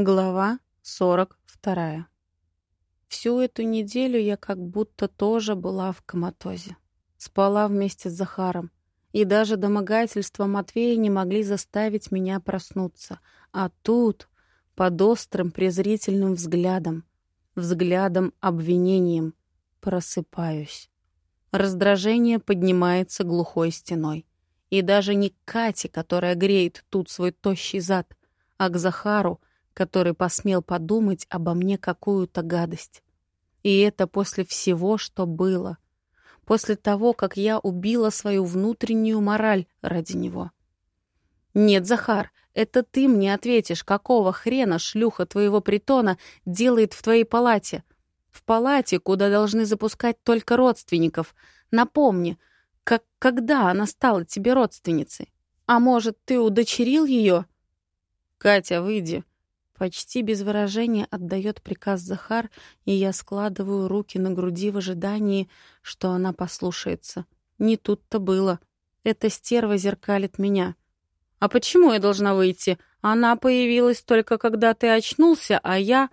Глава 42. Всю эту неделю я как будто тоже была в коматозе. Спала вместе с Захаром. И даже домогательства Матвея не могли заставить меня проснуться. А тут, под острым презрительным взглядом, взглядом обвинением, просыпаюсь. Раздражение поднимается глухой стеной. И даже не к Кате, которая греет тут свой тощий зад, а к Захару, который посмел подумать обо мне какую-то гадость. И это после всего, что было. После того, как я убила свою внутреннюю мораль ради него. «Нет, Захар, это ты мне ответишь, какого хрена шлюха твоего притона делает в твоей палате? В палате, куда должны запускать только родственников. Напомни, как когда она стала тебе родственницей? А может, ты удочерил ее?» «Катя, выйди», Почти без выражения отдает приказ Захар, и я складываю руки на груди в ожидании, что она послушается. Не тут-то было. Эта стерва зеркалит меня. «А почему я должна выйти? Она появилась только когда ты очнулся, а я...»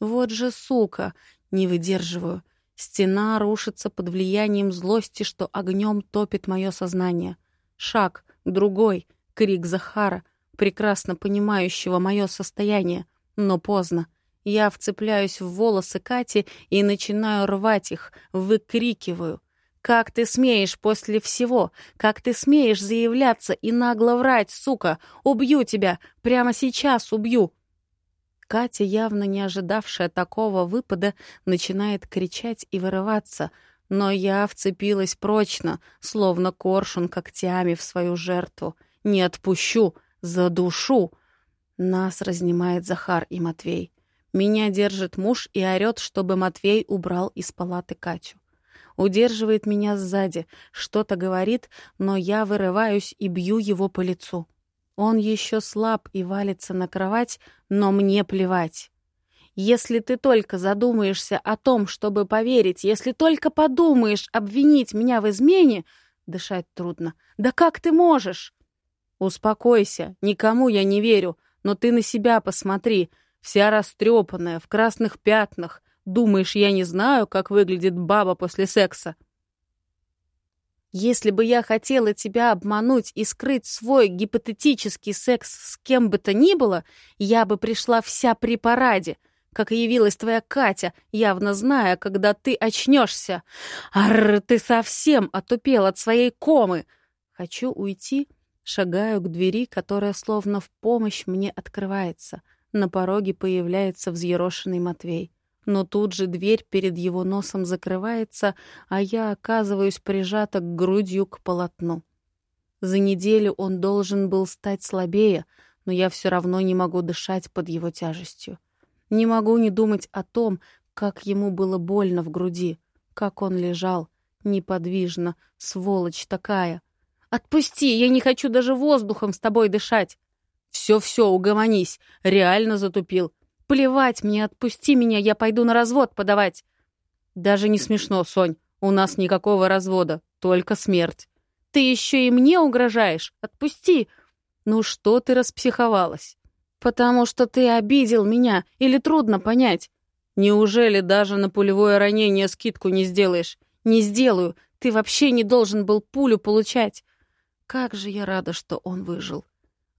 «Вот же сука!» Не выдерживаю. Стена рушится под влиянием злости, что огнем топит мое сознание. Шаг, другой, крик Захара — прекрасно понимающего мое состояние, но поздно. Я вцепляюсь в волосы Кати и начинаю рвать их, выкрикиваю. «Как ты смеешь после всего? Как ты смеешь заявляться и нагло врать, сука? Убью тебя! Прямо сейчас убью!» Катя, явно не ожидавшая такого выпада, начинает кричать и вырываться, но я вцепилась прочно, словно коршун когтями в свою жертву. «Не отпущу! За душу! Нас разнимает Захар и Матвей. Меня держит муж и орёт, чтобы Матвей убрал из палаты Катю. Удерживает меня сзади, что-то говорит, но я вырываюсь и бью его по лицу. Он еще слаб и валится на кровать, но мне плевать. Если ты только задумаешься о том, чтобы поверить, если только подумаешь обвинить меня в измене, дышать трудно. Да как ты можешь? «Успокойся, никому я не верю, но ты на себя посмотри, вся растрепанная, в красных пятнах. Думаешь, я не знаю, как выглядит баба после секса?» Если бы я хотела тебя обмануть и скрыть свой гипотетический секс с кем бы то ни было, я бы пришла вся при параде, как явилась твоя Катя, явно зная, когда ты очнешься. Арр, ты совсем отупел от своей комы. Хочу уйти, Шагаю к двери, которая словно в помощь мне открывается. На пороге появляется взъерошенный Матвей. Но тут же дверь перед его носом закрывается, а я оказываюсь прижата к грудью к полотну. За неделю он должен был стать слабее, но я все равно не могу дышать под его тяжестью. Не могу не думать о том, как ему было больно в груди, как он лежал, неподвижно, сволочь такая — Отпусти, я не хочу даже воздухом с тобой дышать. Все-все, угомонись. Реально затупил. Плевать мне, отпусти меня, я пойду на развод подавать. Даже не смешно, Сонь. У нас никакого развода, только смерть. Ты еще и мне угрожаешь? Отпусти. Ну что ты распсиховалась? Потому что ты обидел меня, или трудно понять? Неужели даже на пулевое ранение скидку не сделаешь? Не сделаю. Ты вообще не должен был пулю получать. Как же я рада, что он выжил.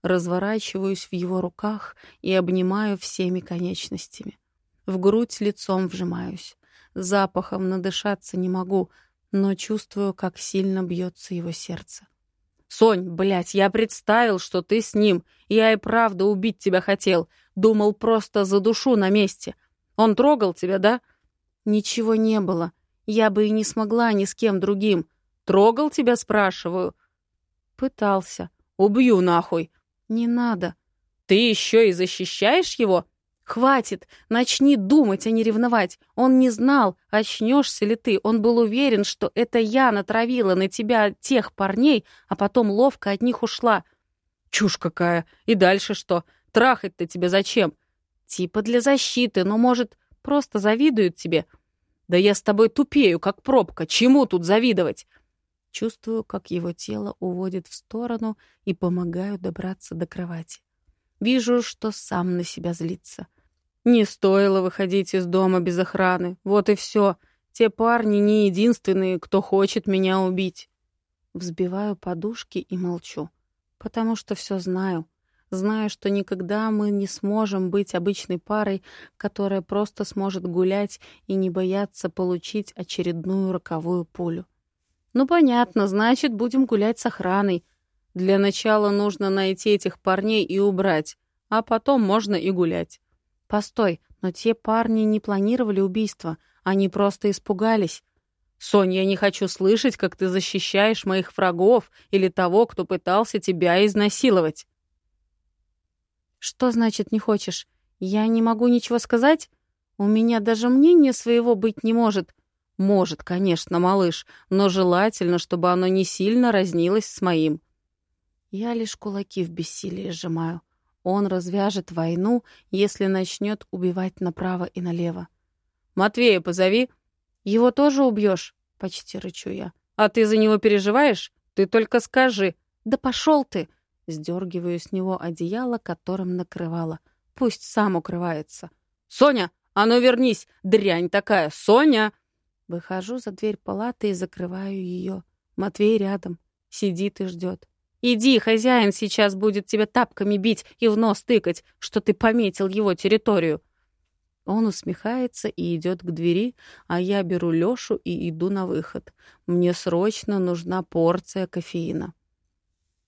Разворачиваюсь в его руках и обнимаю всеми конечностями. В грудь лицом вжимаюсь. Запахом надышаться не могу, но чувствую, как сильно бьется его сердце. «Сонь, блядь, я представил, что ты с ним. Я и правда убить тебя хотел. Думал, просто за душу на месте. Он трогал тебя, да?» «Ничего не было. Я бы и не смогла ни с кем другим. Трогал тебя, спрашиваю?» Пытался. Убью нахуй. Не надо. Ты еще и защищаешь его? Хватит. Начни думать, а не ревновать. Он не знал, очнешься ли ты. Он был уверен, что это я натравила на тебя тех парней, а потом ловко от них ушла. Чушь какая. И дальше что? Трахать-то тебе зачем? Типа для защиты, но, может, просто завидуют тебе. Да я с тобой тупею, как пробка. Чему тут завидовать? Чувствую, как его тело уводит в сторону и помогаю добраться до кровати. Вижу, что сам на себя злится. Не стоило выходить из дома без охраны. Вот и все. Те парни не единственные, кто хочет меня убить. Взбиваю подушки и молчу. Потому что все знаю. Знаю, что никогда мы не сможем быть обычной парой, которая просто сможет гулять и не бояться получить очередную роковую пулю. Ну, понятно, значит, будем гулять с охраной. Для начала нужно найти этих парней и убрать, а потом можно и гулять. Постой, но те парни не планировали убийство, они просто испугались. Сонь, я не хочу слышать, как ты защищаешь моих врагов или того, кто пытался тебя изнасиловать. Что значит не хочешь? Я не могу ничего сказать? У меня даже мнения своего быть не может. Может, конечно, малыш, но желательно, чтобы оно не сильно разнилось с моим. Я лишь кулаки в бессилии сжимаю. Он развяжет войну, если начнет убивать направо и налево. «Матвея позови!» «Его тоже убьешь?» — почти рычу я. «А ты за него переживаешь? Ты только скажи!» «Да пошел ты!» Сдергиваю с него одеяло, которым накрывала. Пусть сам укрывается. «Соня, а ну вернись! Дрянь такая! Соня!» Выхожу за дверь палаты и закрываю ее. Матвей рядом. Сидит и ждет. «Иди, хозяин сейчас будет тебя тапками бить и в нос тыкать, что ты пометил его территорию!» Он усмехается и идет к двери, а я беру Лёшу и иду на выход. Мне срочно нужна порция кофеина.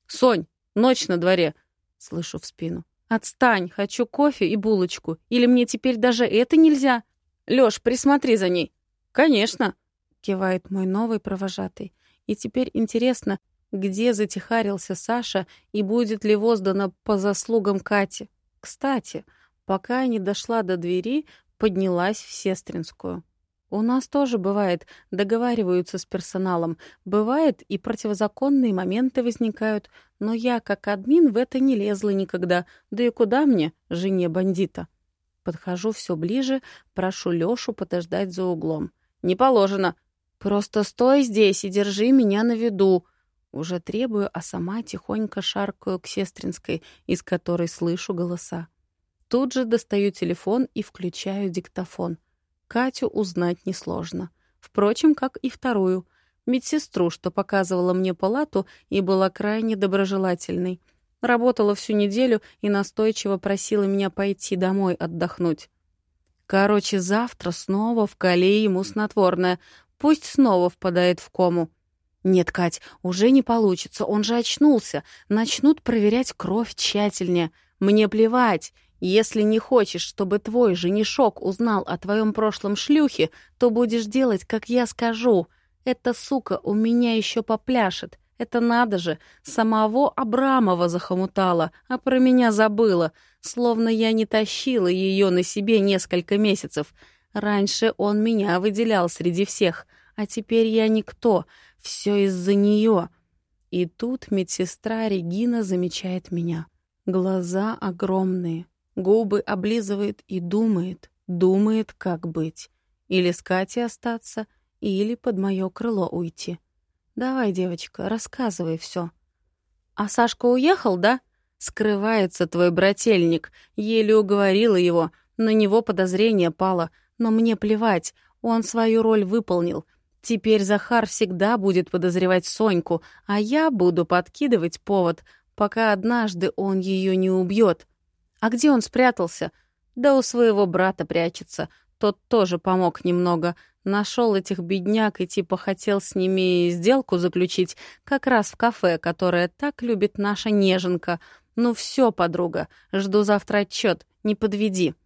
«Сонь, ночь на дворе!» — слышу в спину. «Отстань, хочу кофе и булочку. Или мне теперь даже это нельзя? Лёш, присмотри за ней!» «Конечно!» — кивает мой новый провожатый. «И теперь интересно, где затихарился Саша и будет ли воздано по заслугам Кати. Кстати, Пока я не дошла до двери, поднялась в Сестринскую. У нас тоже бывает, договариваются с персоналом. Бывает, и противозаконные моменты возникают, но я, как админ, в это не лезла никогда. Да и куда мне, жене бандита? Подхожу все ближе, прошу Лешу подождать за углом. «Не положено. Просто стой здесь и держи меня на виду». Уже требую, а сама тихонько шаркаю к Сестринской, из которой слышу голоса. Тут же достаю телефон и включаю диктофон. Катю узнать несложно. Впрочем, как и вторую. Медсестру, что показывала мне палату и была крайне доброжелательной. Работала всю неделю и настойчиво просила меня пойти домой отдохнуть. Короче, завтра снова вкали ему снотворное. Пусть снова впадает в кому. Нет, Кать, уже не получится, он же очнулся. Начнут проверять кровь тщательнее. Мне плевать. Если не хочешь, чтобы твой женишок узнал о твоем прошлом шлюхе, то будешь делать, как я скажу. Эта сука у меня еще попляшет. Это надо же, самого Абрамова захомутала, а про меня забыла, словно я не тащила ее на себе несколько месяцев. Раньше он меня выделял среди всех, а теперь я никто, все из-за нее. И тут медсестра Регина замечает меня. Глаза огромные, Губы облизывает и думает, думает, как быть. Или с Катей остаться, или под мое крыло уйти. Давай, девочка, рассказывай все. А Сашка уехал, да? Скрывается твой брательник. Еле уговорила его. На него подозрение пало. Но мне плевать, он свою роль выполнил. Теперь Захар всегда будет подозревать Соньку, а я буду подкидывать повод, пока однажды он ее не убьет. А где он спрятался? Да у своего брата прячется. Тот тоже помог немного. Нашел этих бедняк и типа хотел с ними сделку заключить, как раз в кафе, которое так любит наша неженка. Ну все, подруга, жду завтра отчет, не подведи.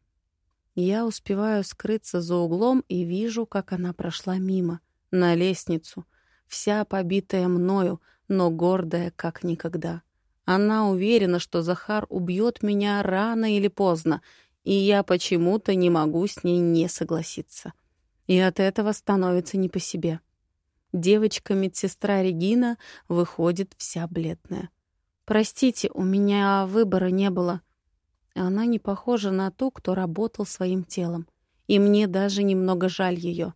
Я успеваю скрыться за углом и вижу, как она прошла мимо, на лестницу, вся побитая мною, но гордая, как никогда. Она уверена, что Захар убьет меня рано или поздно, и я почему-то не могу с ней не согласиться. И от этого становится не по себе. Девочка-медсестра Регина выходит вся бледная. «Простите, у меня выбора не было». Она не похожа на ту, кто работал своим телом. И мне даже немного жаль ее.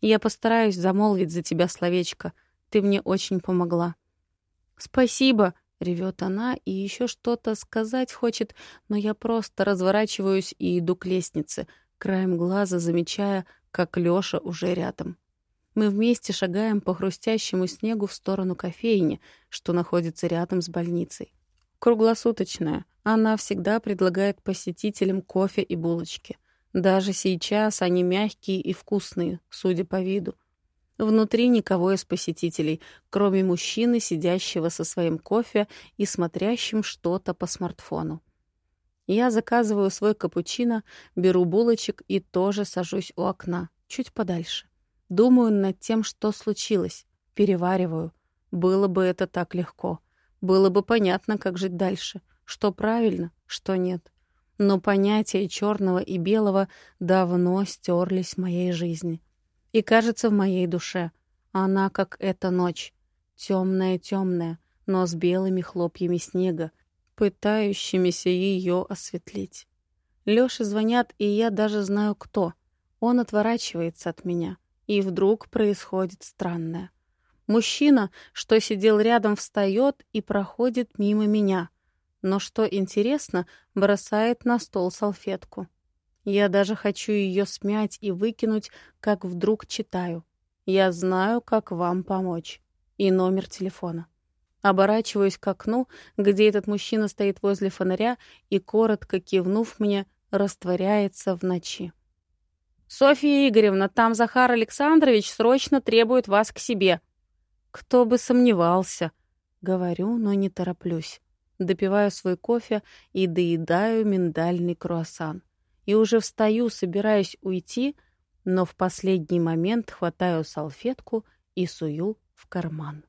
Я постараюсь замолвить за тебя словечко. Ты мне очень помогла. «Спасибо», Ревет она и еще что-то сказать хочет, но я просто разворачиваюсь и иду к лестнице, краем глаза замечая, как Лёша уже рядом. Мы вместе шагаем по хрустящему снегу в сторону кофейни, что находится рядом с больницей. Круглосуточная. Она всегда предлагает посетителям кофе и булочки. Даже сейчас они мягкие и вкусные, судя по виду. Внутри никого из посетителей, кроме мужчины, сидящего со своим кофе и смотрящим что-то по смартфону. Я заказываю свой капучино, беру булочек и тоже сажусь у окна, чуть подальше. Думаю над тем, что случилось, перевариваю. Было бы это так легко. Было бы понятно, как жить дальше, что правильно, что нет. Но понятия черного и белого давно стерлись в моей жизни и, кажется, в моей душе. Она, как эта ночь, темная-темная, но с белыми хлопьями снега, пытающимися ее осветлить. Лёше звонят, и я даже знаю, кто. Он отворачивается от меня, и вдруг происходит странное. Мужчина, что сидел рядом, встает и проходит мимо меня. Но что интересно, бросает на стол салфетку. Я даже хочу ее смять и выкинуть, как вдруг читаю. Я знаю, как вам помочь. И номер телефона. Оборачиваюсь к окну, где этот мужчина стоит возле фонаря и, коротко кивнув мне, растворяется в ночи. «Софья Игоревна, там Захар Александрович срочно требует вас к себе». «Кто бы сомневался», — говорю, но не тороплюсь. Допиваю свой кофе и доедаю миндальный круассан и уже встаю, собираясь уйти, но в последний момент хватаю салфетку и сую в карман.